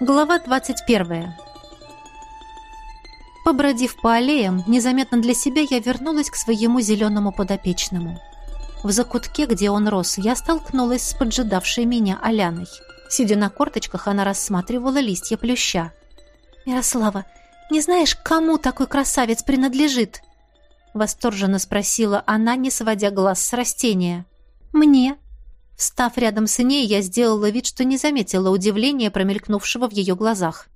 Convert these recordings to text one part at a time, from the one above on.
Глава 21. Побродив по аллеям, незаметно для себя я вернулась к своему зеленому подопечному. В закутке, где он рос, я столкнулась с поджидавшей меня Аляной. Сидя на корточках, она рассматривала листья плюща. «Мирослава, не знаешь, кому такой красавец принадлежит?» Восторженно спросила она, не сводя глаз с растения. «Мне». Встав рядом с ней, я сделала вид, что не заметила удивления, промелькнувшего в ее глазах.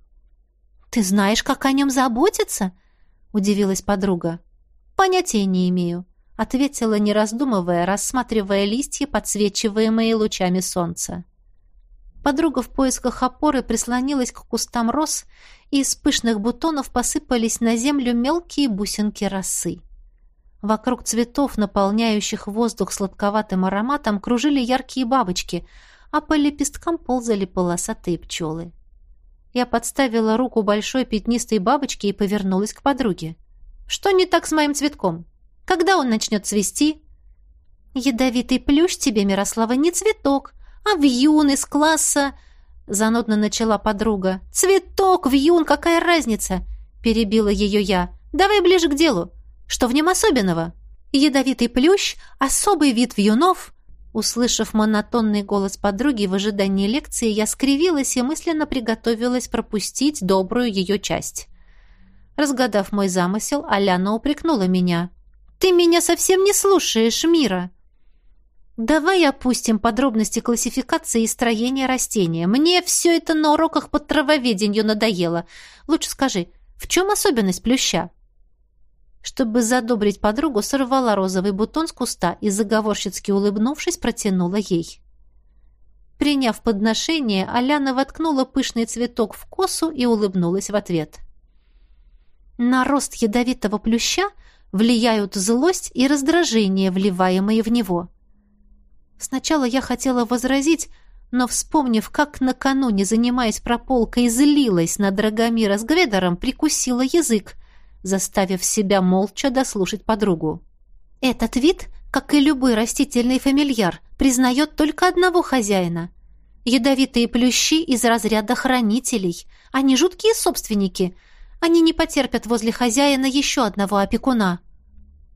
«Ты знаешь, как о нем заботиться?» — удивилась подруга. «Понятия не имею», — ответила, не раздумывая, рассматривая листья, подсвечиваемые лучами солнца. Подруга в поисках опоры прислонилась к кустам роз, и из пышных бутонов посыпались на землю мелкие бусинки росы. Вокруг цветов, наполняющих воздух сладковатым ароматом, кружили яркие бабочки, а по лепесткам ползали полосатые пчелы. Я подставила руку большой пятнистой бабочке и повернулась к подруге. «Что не так с моим цветком? Когда он начнет цвести?» «Ядовитый плющ тебе, Мирослава, не цветок, а вьюн из класса...» Занудно начала подруга. «Цветок, вьюн, какая разница?» Перебила ее я. «Давай ближе к делу. Что в нем особенного?» «Ядовитый плющ — особый вид вьюнов...» Услышав монотонный голос подруги в ожидании лекции, я скривилась и мысленно приготовилась пропустить добрую ее часть. Разгадав мой замысел, Аляна упрекнула меня. «Ты меня совсем не слушаешь, Мира!» Давай опустим подробности классификации и строения растения. Мне все это на уроках по травоведению надоело. Лучше скажи, в чем особенность плюща? Чтобы задобрить подругу, сорвала розовый бутон с куста и, заговорщицки улыбнувшись, протянула ей. Приняв подношение, Аляна воткнула пышный цветок в косу и улыбнулась в ответ. На рост ядовитого плюща влияют злость и раздражение, вливаемые в него – Сначала я хотела возразить, но, вспомнив, как накануне, занимаясь прополкой, злилась над Драгомира с Гведором, прикусила язык, заставив себя молча дослушать подругу. «Этот вид, как и любой растительный фамильяр, признает только одного хозяина. Ядовитые плющи из разряда хранителей. Они жуткие собственники. Они не потерпят возле хозяина еще одного опекуна».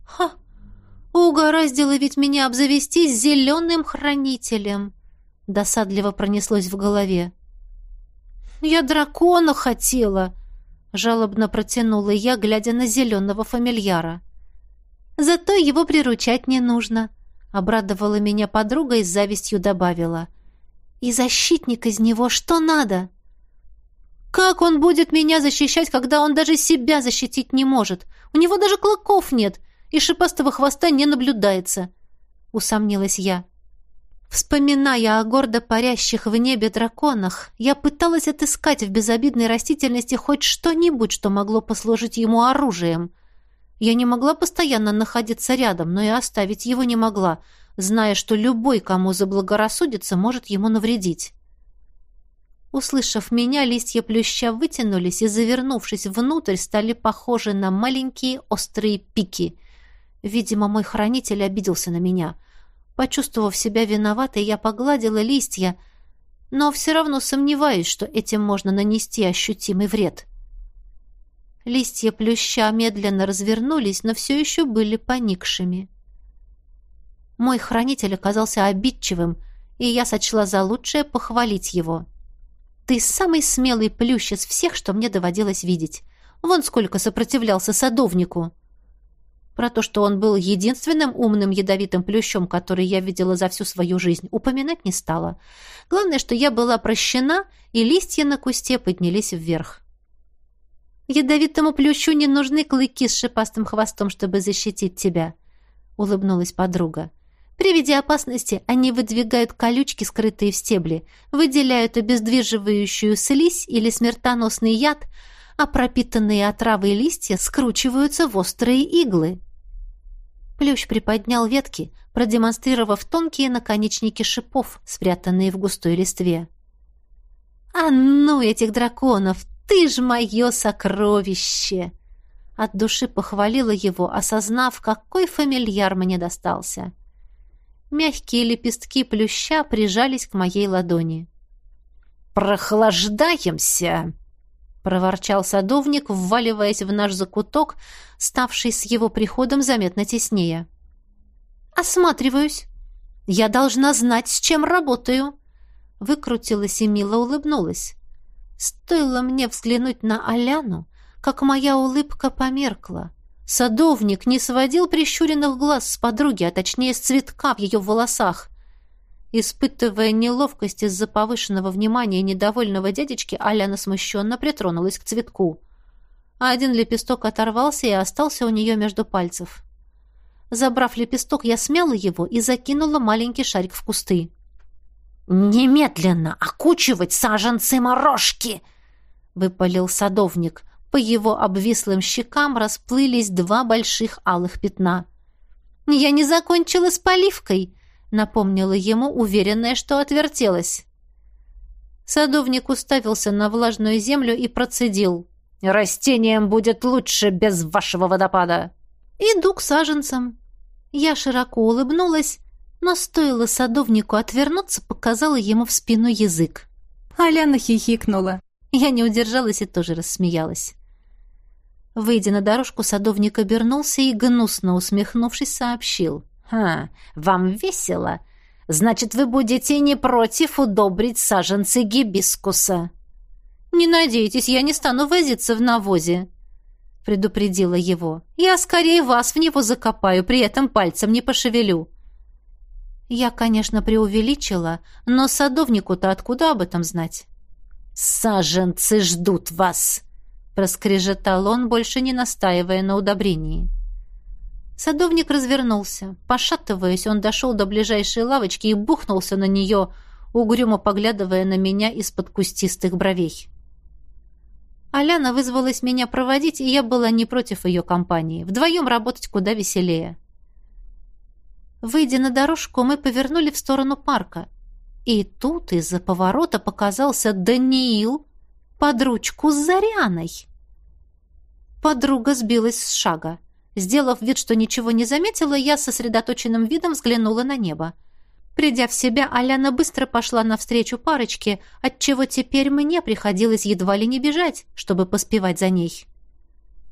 «Ха!» Угораздило ведь меня обзавестись зеленым хранителем. Досадливо пронеслось в голове. Я дракона хотела, жалобно протянула я, глядя на зеленого фамильяра. Зато его приручать не нужно, обрадовала меня подруга и с завистью добавила. И защитник из него что надо? Как он будет меня защищать, когда он даже себя защитить не может? У него даже клыков нет, и шипастого хвоста не наблюдается», — усомнилась я. Вспоминая о гордо парящих в небе драконах, я пыталась отыскать в безобидной растительности хоть что-нибудь, что могло послужить ему оружием. Я не могла постоянно находиться рядом, но и оставить его не могла, зная, что любой, кому заблагорассудится, может ему навредить. Услышав меня, листья плюща вытянулись и, завернувшись внутрь, стали похожи на маленькие острые пики — Видимо, мой хранитель обиделся на меня. Почувствовав себя виноватой, я погладила листья, но все равно сомневаюсь, что этим можно нанести ощутимый вред. Листья плюща медленно развернулись, но все еще были поникшими. Мой хранитель оказался обидчивым, и я сочла за лучшее похвалить его. «Ты самый смелый плющ из всех, что мне доводилось видеть. Вон сколько сопротивлялся садовнику!» Про то, что он был единственным умным ядовитым плющом, который я видела за всю свою жизнь, упоминать не стала. Главное, что я была прощена, и листья на кусте поднялись вверх. «Ядовитому плющу не нужны клыки с шипастым хвостом, чтобы защитить тебя», — улыбнулась подруга. «При виде опасности они выдвигают колючки, скрытые в стебле, выделяют обездвиживающую слизь или смертоносный яд, а пропитанные отравой листья скручиваются в острые иглы». Плющ приподнял ветки, продемонстрировав тонкие наконечники шипов, спрятанные в густой листве. «А ну, этих драконов! Ты ж мое сокровище!» От души похвалила его, осознав, какой фамильяр мне достался. Мягкие лепестки плюща прижались к моей ладони. прохлаждаемся!» — проворчал садовник, вваливаясь в наш закуток, ставший с его приходом заметно теснее. «Осматриваюсь. Я должна знать, с чем работаю!» Выкрутилась и мило улыбнулась. Стоило мне взглянуть на Аляну, как моя улыбка померкла. Садовник не сводил прищуренных глаз с подруги, а точнее с цветка в ее волосах. Испытывая неловкость из-за повышенного внимания недовольного дядечки, Аляна смущенно притронулась к цветку. Один лепесток оторвался и остался у нее между пальцев. Забрав лепесток, я смяла его и закинула маленький шарик в кусты. «Немедленно окучивать саженцы морожки!» — выпалил садовник. По его обвислым щекам расплылись два больших алых пятна. «Я не закончила с поливкой!» Напомнила ему, уверенная, что отвертелась. Садовник уставился на влажную землю и процедил. «Растениям будет лучше без вашего водопада». «Иду к саженцам». Я широко улыбнулась, но стоило садовнику отвернуться, показала ему в спину язык. Аляна хихикнула. Я не удержалась и тоже рассмеялась. Выйдя на дорожку, садовник обернулся и, гнусно усмехнувшись, сообщил. «Ха, вам весело? Значит, вы будете не против удобрить саженцы гибискуса?» «Не надейтесь, я не стану возиться в навозе», — предупредила его. «Я скорее вас в него закопаю, при этом пальцем не пошевелю». Я, конечно, преувеличила, но садовнику-то откуда об этом знать? «Саженцы ждут вас!» — проскрежетал он, больше не настаивая на удобрении. Садовник развернулся. Пошатываясь, он дошел до ближайшей лавочки и бухнулся на нее, угрюмо поглядывая на меня из-под кустистых бровей. Аляна вызвалась меня проводить, и я была не против ее компании. Вдвоем работать куда веселее. Выйдя на дорожку, мы повернули в сторону парка. И тут из-за поворота показался Даниил под ручку с Заряной. Подруга сбилась с шага. Сделав вид, что ничего не заметила, я сосредоточенным видом взглянула на небо. Придя в себя, Аляна быстро пошла навстречу парочке, отчего теперь мне приходилось едва ли не бежать, чтобы поспевать за ней.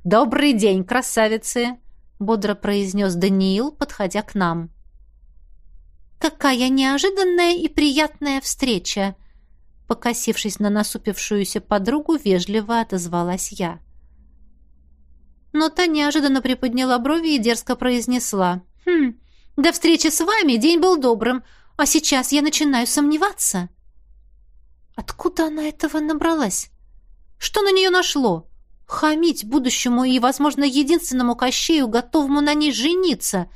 «Добрый день, красавицы!» — бодро произнес Даниил, подходя к нам. «Какая неожиданная и приятная встреча!» Покосившись на насупившуюся подругу, вежливо отозвалась я но та неожиданно приподняла брови и дерзко произнесла. «Хм, до встречи с вами день был добрым, а сейчас я начинаю сомневаться». Откуда она этого набралась? Что на нее нашло? Хамить будущему и, возможно, единственному Кощею, готовому на ней жениться.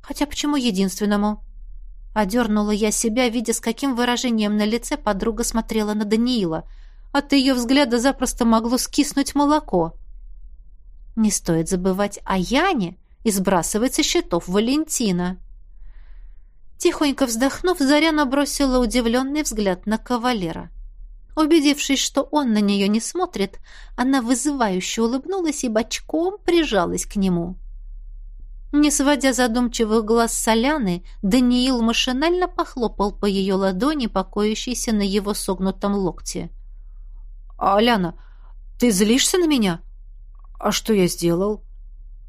Хотя почему единственному? Одернула я себя, видя, с каким выражением на лице подруга смотрела на Даниила. От ее взгляда запросто могло скиснуть молоко. Не стоит забывать о Яне и сбрасывать со счетов Валентина. Тихонько вздохнув, Заря набросила удивленный взгляд на кавалера. Убедившись, что он на нее не смотрит, она вызывающе улыбнулась и бочком прижалась к нему. Не сводя задумчивых глаз Соляны, Даниил машинально похлопал по ее ладони, покоящейся на его согнутом локте. «Аляна, ты злишься на меня?» «А что я сделал?»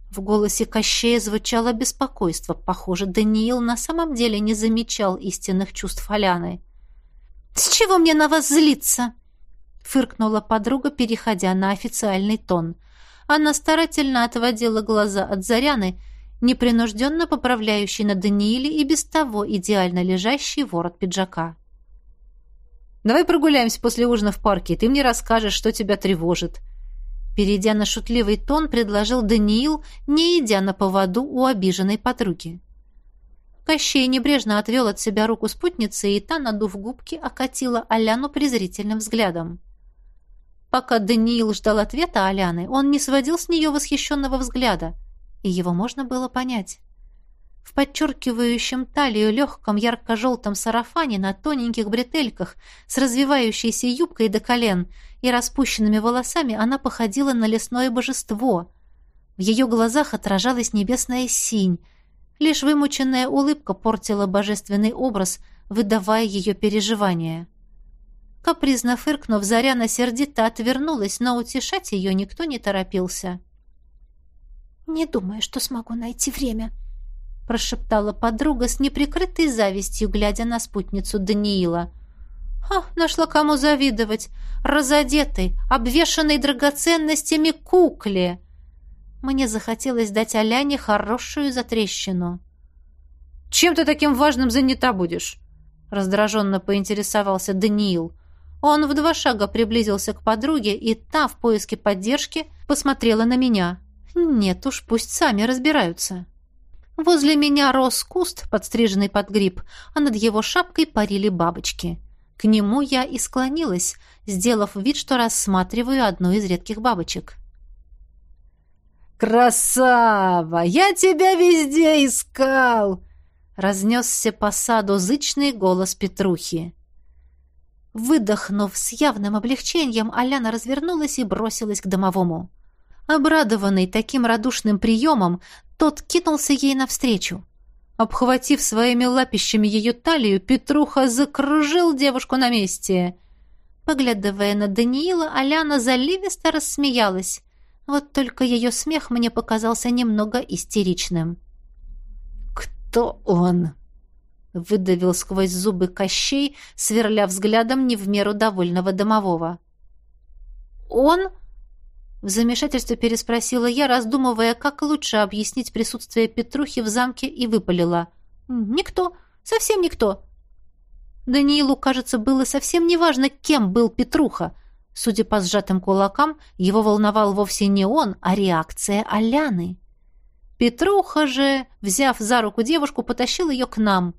В голосе Кощея звучало беспокойство. Похоже, Даниил на самом деле не замечал истинных чувств Аляны. «С чего мне на вас злиться?» фыркнула подруга, переходя на официальный тон. Она старательно отводила глаза от Заряны, непринужденно поправляющей на Данииле и без того идеально лежащий ворот пиджака. «Давай прогуляемся после ужина в парке, и ты мне расскажешь, что тебя тревожит», Перейдя на шутливый тон, предложил Даниил, не идя на поводу у обиженной подруги. Кощей небрежно отвел от себя руку спутницы, и та, надув губки, окатила Аляну презрительным взглядом. Пока Даниил ждал ответа Аляны, он не сводил с нее восхищенного взгляда, и его можно было понять. В подчеркивающем талию легком ярко-желтом сарафане на тоненьких бретельках с развивающейся юбкой до колен и распущенными волосами она походила на лесное божество. В ее глазах отражалась небесная синь. Лишь вымученная улыбка портила божественный образ, выдавая ее переживания. Капризно фыркнув, Заряна сердито отвернулась, но утешать ее никто не торопился. «Не думаю, что смогу найти время», — прошептала подруга с неприкрытой завистью, глядя на спутницу Даниила. «Ха, нашла кому завидовать! Разодетой, обвешанной драгоценностями кукле!» Мне захотелось дать Аляне хорошую затрещину. «Чем ты таким важным занята будешь?» раздраженно поинтересовался Даниил. Он в два шага приблизился к подруге, и та в поиске поддержки посмотрела на меня. Нет уж, пусть сами разбираются. Возле меня рос куст, подстриженный под гриб, а над его шапкой парили бабочки. К нему я и склонилась, сделав вид, что рассматриваю одну из редких бабочек. «Красава! Я тебя везде искал!» Разнесся по саду зычный голос Петрухи. Выдохнув с явным облегчением, Аляна развернулась и бросилась к домовому. Обрадованный таким радушным приемом, тот кинулся ей навстречу. Обхватив своими лапищами ее талию, Петруха закружил девушку на месте. Поглядывая на Даниила, Аляна заливисто рассмеялась. Вот только ее смех мне показался немного истеричным. «Кто он?» выдавил сквозь зубы Кощей, сверля взглядом не в меру довольного домового. «Он?» В замешательстве переспросила я, раздумывая, как лучше объяснить присутствие Петрухи в замке, и выпалила. «Никто. Совсем никто». Даниилу, кажется, было совсем неважно, кем был Петруха. Судя по сжатым кулакам, его волновал вовсе не он, а реакция Аляны. Петруха же, взяв за руку девушку, потащил ее к нам.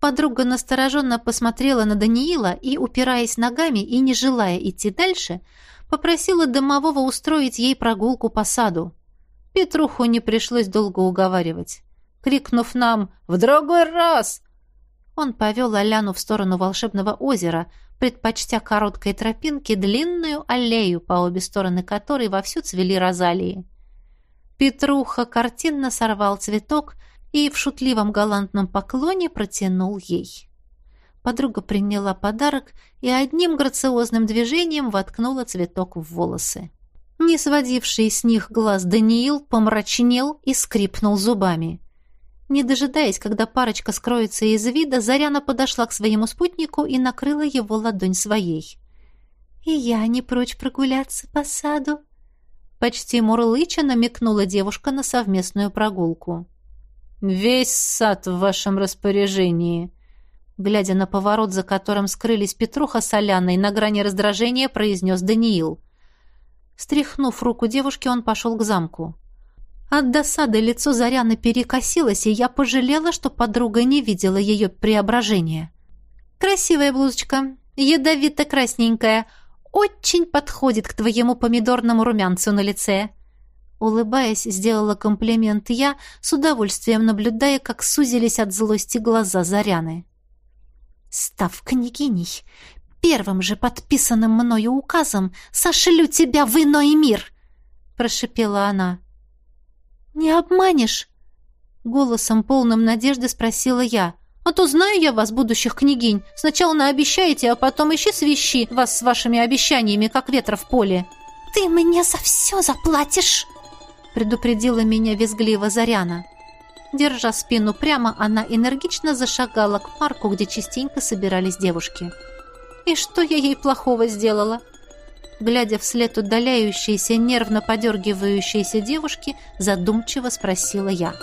Подруга настороженно посмотрела на Даниила и, упираясь ногами и не желая идти дальше, попросила домового устроить ей прогулку по саду. Петруху не пришлось долго уговаривать. Крикнув нам «В другой раз!», он повел Аляну в сторону волшебного озера, предпочтя короткой тропинке длинную аллею, по обе стороны которой вовсю цвели розалии. Петруха картинно сорвал цветок и в шутливом галантном поклоне протянул ей. Подруга приняла подарок и одним грациозным движением воткнула цветок в волосы. Не сводивший с них глаз Даниил помрачнел и скрипнул зубами. Не дожидаясь, когда парочка скроется из вида, Заряна подошла к своему спутнику и накрыла его ладонь своей. «И я не прочь прогуляться по саду», — почти мурлыча намекнула девушка на совместную прогулку. «Весь сад в вашем распоряжении», глядя на поворот, за которым скрылись Петруха с Аляной, на грани раздражения произнес Даниил. Стряхнув руку девушки, он пошел к замку. От досады лицо Заряны перекосилось, и я пожалела, что подруга не видела ее преображения. «Красивая блузочка, ядовито-красненькая, очень подходит к твоему помидорному румянцу на лице», Улыбаясь, сделала комплимент я, с удовольствием наблюдая, как сузились от злости глаза Заряны. «Став княгиней, первым же подписанным мною указом сошлю тебя в иной мир!» — прошипела она. «Не обманешь?» — голосом полным надежды спросила я. «А то знаю я вас, будущих княгинь. Сначала наобещаете, а потом ищи свищи вас с вашими обещаниями, как ветра в поле». «Ты мне за все заплатишь!» Предупредила меня визгливо Заряна. Держа спину прямо, она энергично зашагала к парку, где частенько собирались девушки. «И что я ей плохого сделала?» Глядя вслед удаляющейся, нервно подергивающейся девушки, задумчиво спросила я.